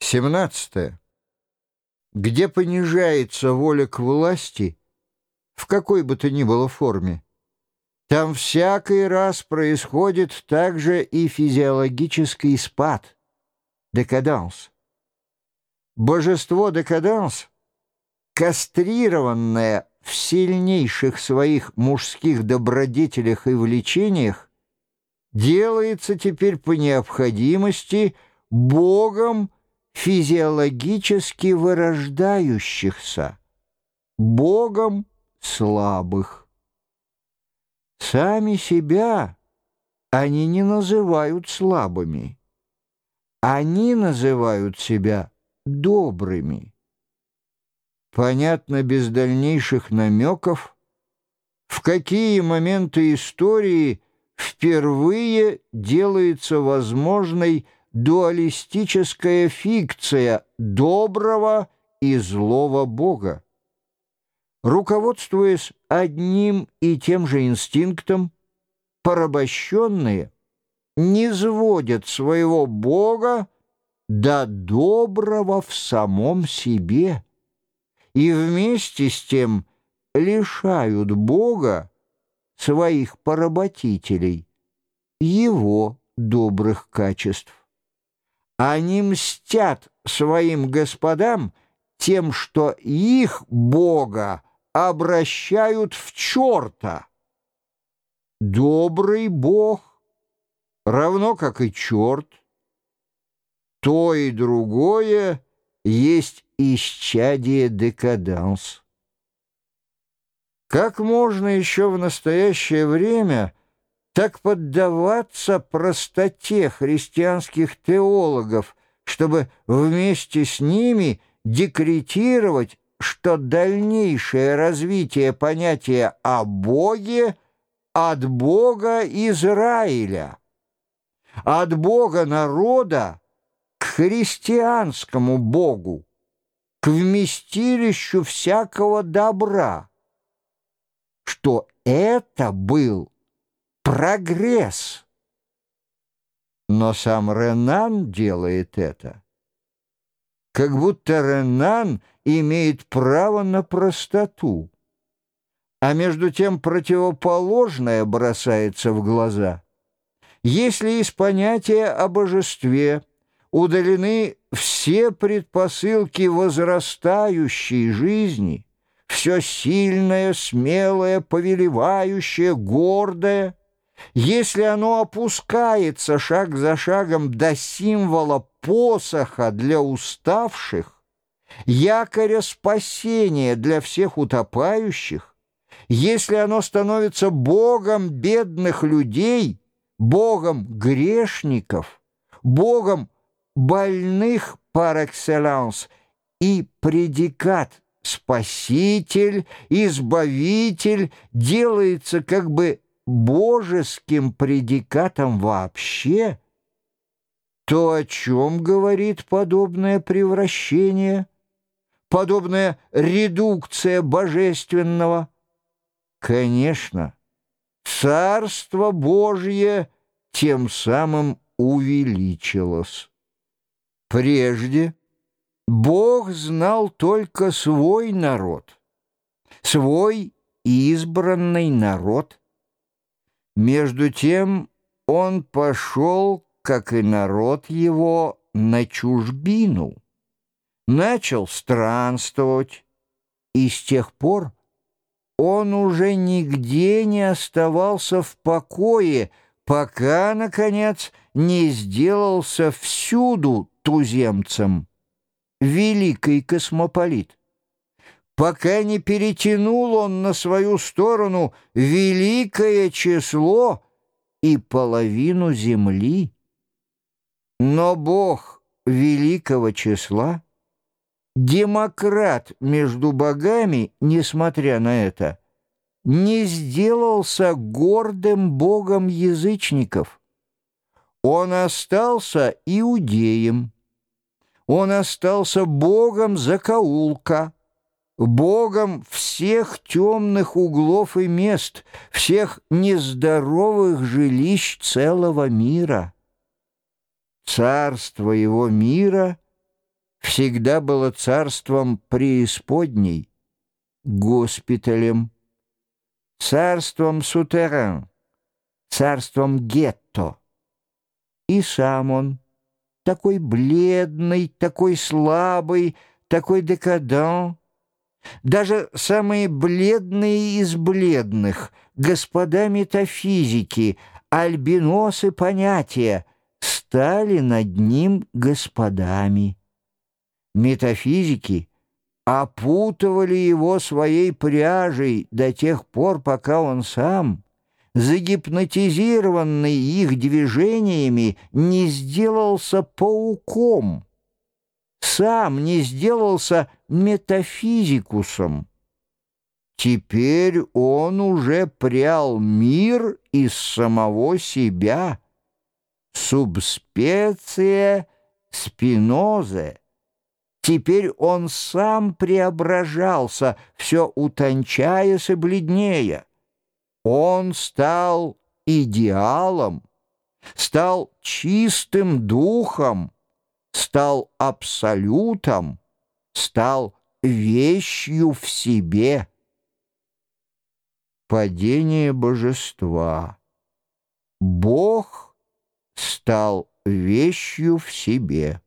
17. Где понижается воля к власти, в какой бы то ни было форме, там всякий раз происходит также и физиологический спад, декаданс. Божество декаданс, кастрированное в сильнейших своих мужских добродетелях и влечениях, делается теперь по необходимости Богом физиологически вырождающихся, Богом слабых. Сами себя они не называют слабыми. Они называют себя добрыми. Понятно без дальнейших намеков, в какие моменты истории впервые делается возможной дуалистическая фикция доброго и злого Бога. Руководствуясь одним и тем же инстинктом, порабощенные не сводят своего Бога до доброго в самом себе и вместе с тем лишают Бога своих поработителей, его добрых качеств. Они мстят своим господам тем, что их Бога обращают в черта. Добрый Бог, равно как и черт, то и другое есть исчадие декаданс. Как можно еще в настоящее время так поддаваться простоте христианских теологов, чтобы вместе с ними декретировать, что дальнейшее развитие понятия о Боге от Бога Израиля, от Бога народа к христианскому Богу, к вместилищу всякого добра, что это был прогресс. Но сам Ренан делает это. Как будто Ренан имеет право на простоту, а между тем противоположное бросается в глаза. Если из понятия о божестве удалены все предпосылки возрастающей жизни, все сильное, смелое, повелевающее, гордое — если оно опускается шаг за шагом до символа посоха для уставших, якоря спасения для всех утопающих, если оно становится Богом бедных людей, Богом грешников, Богом больных par excellence и предикат «спаситель», «избавитель» делается как бы божеским предикатом вообще, то о чем говорит подобное превращение, подобная редукция божественного? Конечно, Царство Божье тем самым увеличилось. Прежде Бог знал только свой народ, свой избранный народ, между тем он пошел, как и народ его, на чужбину, начал странствовать, и с тех пор он уже нигде не оставался в покое, пока, наконец, не сделался всюду туземцем, великий космополит пока не перетянул он на свою сторону великое число и половину земли. Но Бог великого числа, демократ между богами, несмотря на это, не сделался гордым богом язычников. Он остался иудеем. Он остался богом закоулка Богом всех темных углов и мест, всех нездоровых жилищ целого мира. Царство его мира всегда было царством преисподней, госпиталем, царством сутерен, царством гетто. И сам он, такой бледный, такой слабый, такой декадан, даже самые бледные из бледных, господа метафизики, альбиносы понятия, стали над ним господами. Метафизики опутывали его своей пряжей до тех пор, пока он сам, загипнотизированный их движениями, не сделался пауком, сам не сделался метафизикусом. Теперь он уже прял мир из самого себя. Субспеция спинозе. Теперь он сам преображался, все утончаясь и бледнее. Он стал идеалом, стал чистым духом, стал абсолютом, стал вещью в себе. Падение божества. Бог стал вещью в себе.